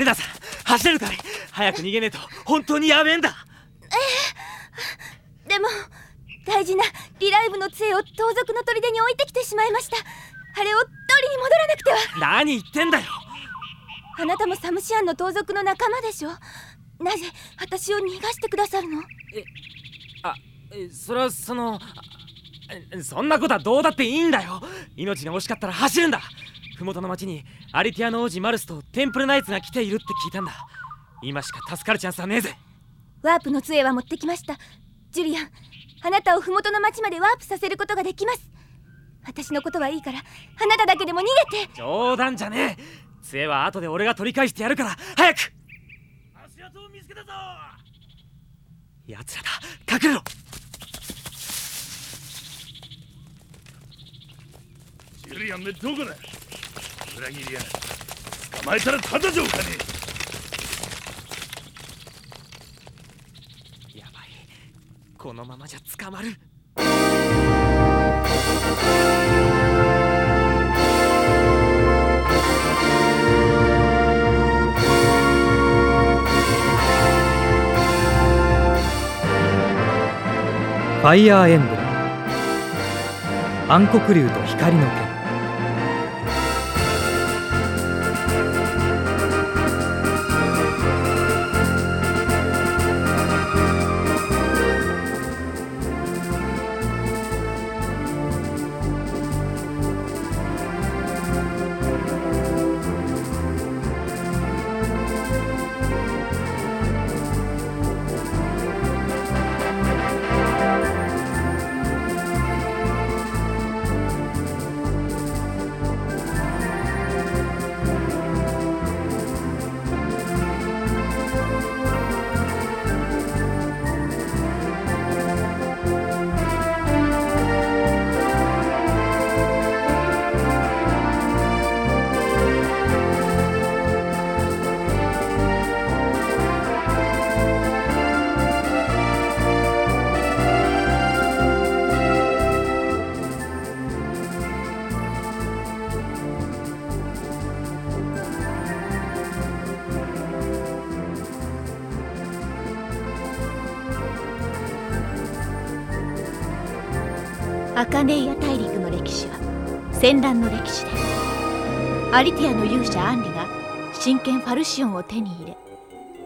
レナさん走れるかい？早く逃げねえと本当にやべえんだ。でも大事なリライブの杖を盗賊の砦に置いてきてしまいました。あれを取りに戻らなくては。何言ってんだよ。あなたもサムシアンの盗賊の仲間でしょ？なぜ私を逃がしてくださるの？あそれはそのそんなことはどうだっていいんだよ。命が惜しかったら走るんだ麓の町にアリティアの王子マルスとテンプルナイツが来ているって聞いたんだ。今しか助かるチャンスはねえぜ。ワープの杖は持ってきました。ジュリアン。あなたを麓の町までワープさせることができます。私のことはいいからあなただけでも逃げて。冗談じゃねえ。杖は後で俺が取り返してやるから。早く！足跡を見つけたぞ。奴らだ。隠れろ。ジュリアンめどこだ裏切りや捕まえたらただじゃおかねやばい。このままじゃ捕まる。ファイヤーエンブレム。暗黒竜と光の剣アカネイア大陸の歴史は戦乱の歴史でアリティアの勇者アンリが真剣ファルシオンを手に入れ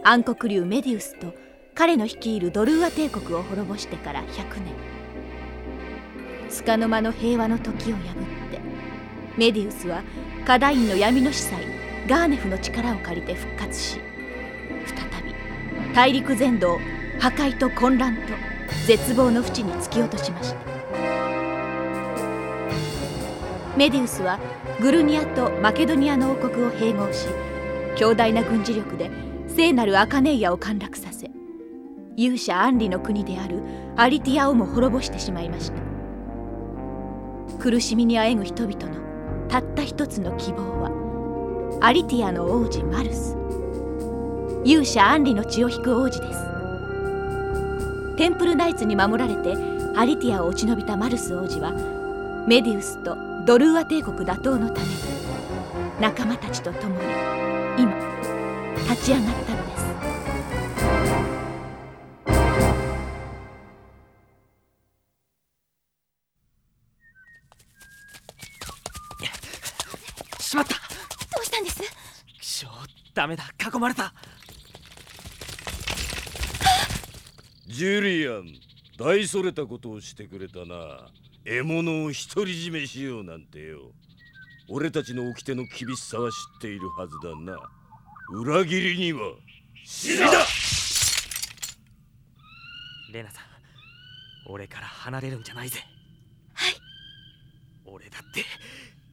暗黒竜メディウスと彼の率いるドルーア帝国を滅ぼしてから100年。束の間の平和の時を破ってメディウスはカダインの闇の司祭ガーネフの力を借りて復活し再び大陸全土を破壊と混乱と絶望の淵に突き落としました。メディウスはグルニアとマケドニアの王国を併合し強大な軍事力で聖なるアカネイアを陥落させ勇者アンリの国であるアリティアをも滅ぼしてしまいました。苦しみにあえぐ人々のたった一つの希望はアリティアの王子マルス。勇者アンリの血を引く王子です。テンプルナイツに守られてアリティアを落ち延びたマルス王子はメディウスとドルーア帝国打倒のために仲間たちと共に今立ち上がったのです。しまった。どうしたんです？くしょダメだ。囲まれた。ジュリアン大それたことをしてくれたな獲物を独り占めしようなんてよ。俺たちの掟の厳しさは知っているはずだな。裏切りには死だレナさん俺から離れるんじゃないぜ。はい。俺だって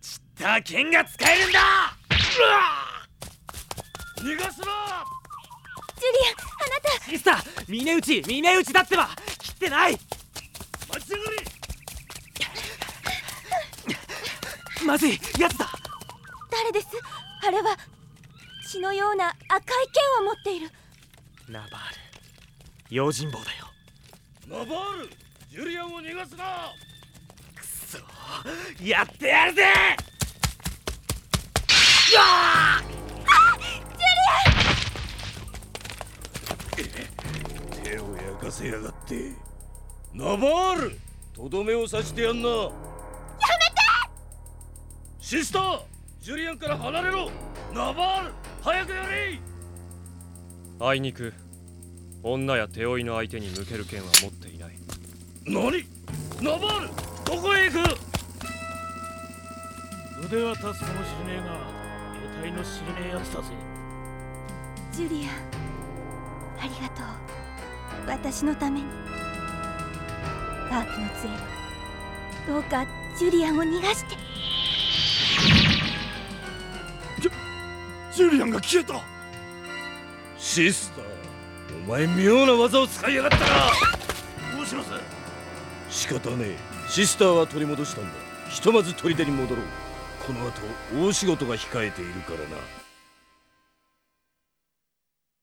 チッター剣が使えるんだ！逃がすな！ジュリアンあなた。シスター峰打ち峰打ちだってば！切ってないまずいやつだ。誰です？あれは血のような赤い剣を持っている。ナバール。用心棒だよ。ナバールジュリアンを逃がすな。くそやってやるぜ！よあジュリアン！手を焼かせやがって。ナバールとどめを刺してやんな。シスタージュリアンから離れろ。ナバール早くやれ。あいにく女や手負いの相手に向ける剣は持っていない。何？ナバールどこへ行く？腕は立つかもしれねえが得体の知れねえやつだぜ。ジュリアンありがとう。私のために。ワープの杖どうかジュリアンを逃がしてジュリアンが消えた。シスターお前妙な技を使いやがったな。どうします？仕方ねえ。シスターは取り戻したんだ。ひとまず砦に戻ろう。この後大仕事が控えているからな